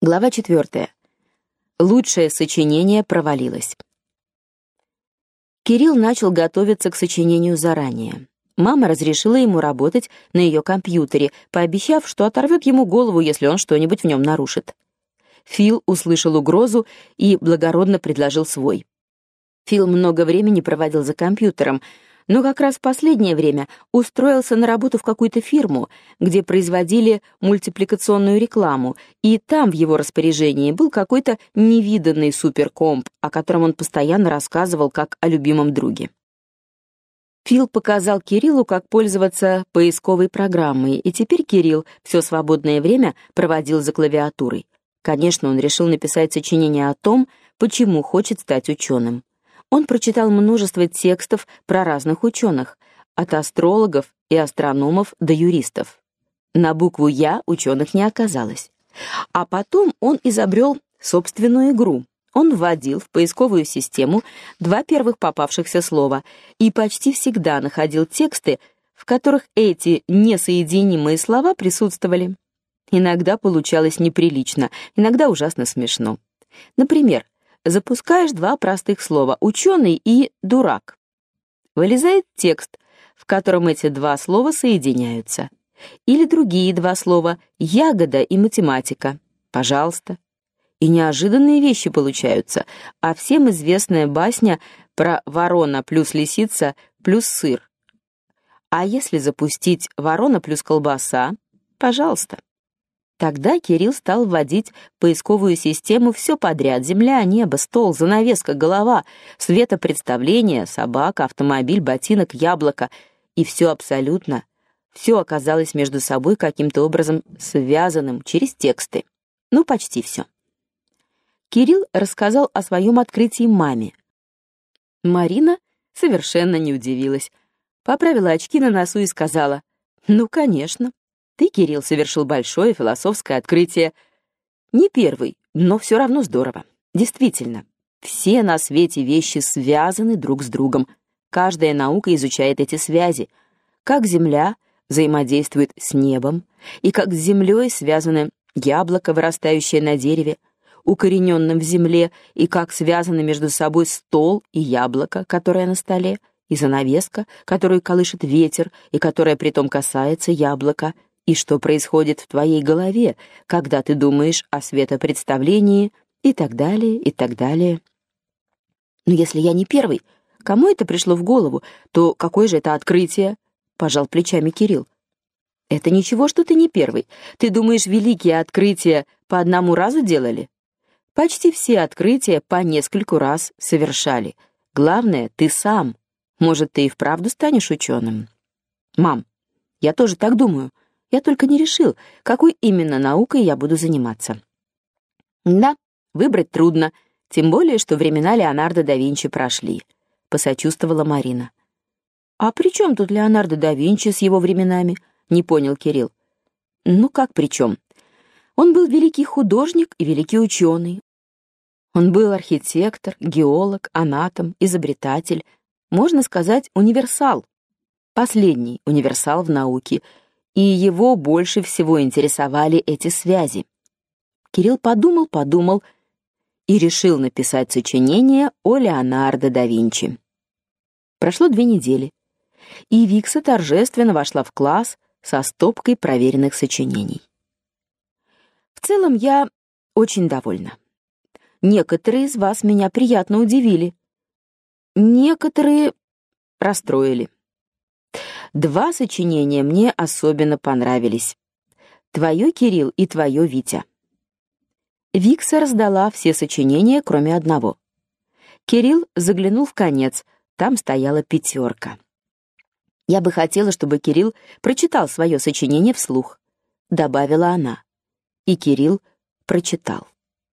Глава 4. Лучшее сочинение провалилось. Кирилл начал готовиться к сочинению заранее. Мама разрешила ему работать на ее компьютере, пообещав, что оторвет ему голову, если он что-нибудь в нем нарушит. Фил услышал угрозу и благородно предложил свой. Фил много времени проводил за компьютером, но как раз в последнее время устроился на работу в какую-то фирму, где производили мультипликационную рекламу, и там в его распоряжении был какой-то невиданный суперкомп, о котором он постоянно рассказывал как о любимом друге. Фил показал Кириллу, как пользоваться поисковой программой, и теперь Кирилл все свободное время проводил за клавиатурой. Конечно, он решил написать сочинение о том, почему хочет стать ученым. Он прочитал множество текстов про разных ученых, от астрологов и астрономов до юристов. На букву «Я» ученых не оказалось. А потом он изобрел собственную игру. Он вводил в поисковую систему два первых попавшихся слова и почти всегда находил тексты, в которых эти несоединимые слова присутствовали. Иногда получалось неприлично, иногда ужасно смешно. Например, запускаешь два простых слова «ученый» и «дурак». Вылезает текст, в котором эти два слова соединяются. Или другие два слова «ягода» и «математика». Пожалуйста. И неожиданные вещи получаются, а всем известная басня про ворона плюс лисица плюс сыр. А если запустить ворона плюс колбаса? Пожалуйста. Тогда Кирилл стал вводить поисковую систему все подряд: земля, небо, стол, занавеска, голова, светопредставление, собака, автомобиль, ботинок, яблоко, и все абсолютно, все оказалось между собой каким-то образом связанным через тексты. Ну, почти все. Кирилл рассказал о своем открытии маме. Марина совершенно не удивилась. Поправила очки на носу и сказала: "Ну, конечно. Ты, Кирилл, совершил большое философское открытие. Не первый, но все равно здорово. Действительно, все на свете вещи связаны друг с другом. Каждая наука изучает эти связи. Как Земля взаимодействует с небом, и как с Землей связаны яблоко, вырастающее на дереве, укорененном в земле, и как связаны между собой стол и яблоко, которое на столе, и занавеска, которую колышет ветер, и которая притом касается яблока — и что происходит в твоей голове, когда ты думаешь о светопредставлении и так далее, и так далее. Но если я не первый, кому это пришло в голову, то какое же это открытие? Пожал плечами Кирилл. Это ничего, что ты не первый. Ты думаешь, великие открытия по одному разу делали? Почти все открытия по нескольку раз совершали. Главное, ты сам. Может, ты и вправду станешь ученым. Мам, я тоже так думаю. Я только не решил, какой именно наукой я буду заниматься. Да, выбрать трудно, тем более, что времена Леонардо да Винчи прошли, посочувствовала Марина. А при чем тут Леонардо да Винчи с его временами? Не понял Кирилл. Ну как при чем? Он был великий художник и великий ученый. Он был архитектор, геолог, анатом, изобретатель, можно сказать, универсал. Последний универсал в науке — и его больше всего интересовали эти связи. Кирилл подумал, подумал и решил написать сочинение о Леонардо да Винчи. Прошло две недели, и Викса торжественно вошла в класс со стопкой проверенных сочинений. В целом я очень довольна. Некоторые из вас меня приятно удивили. Некоторые расстроили. Два сочинения мне особенно понравились. Твое, Кирилл, и твое, Витя. Викса раздала все сочинения, кроме одного. Кирилл заглянул в конец, там стояла пятерка. Я бы хотела, чтобы Кирилл прочитал свое сочинение вслух, добавила она. И Кирилл прочитал.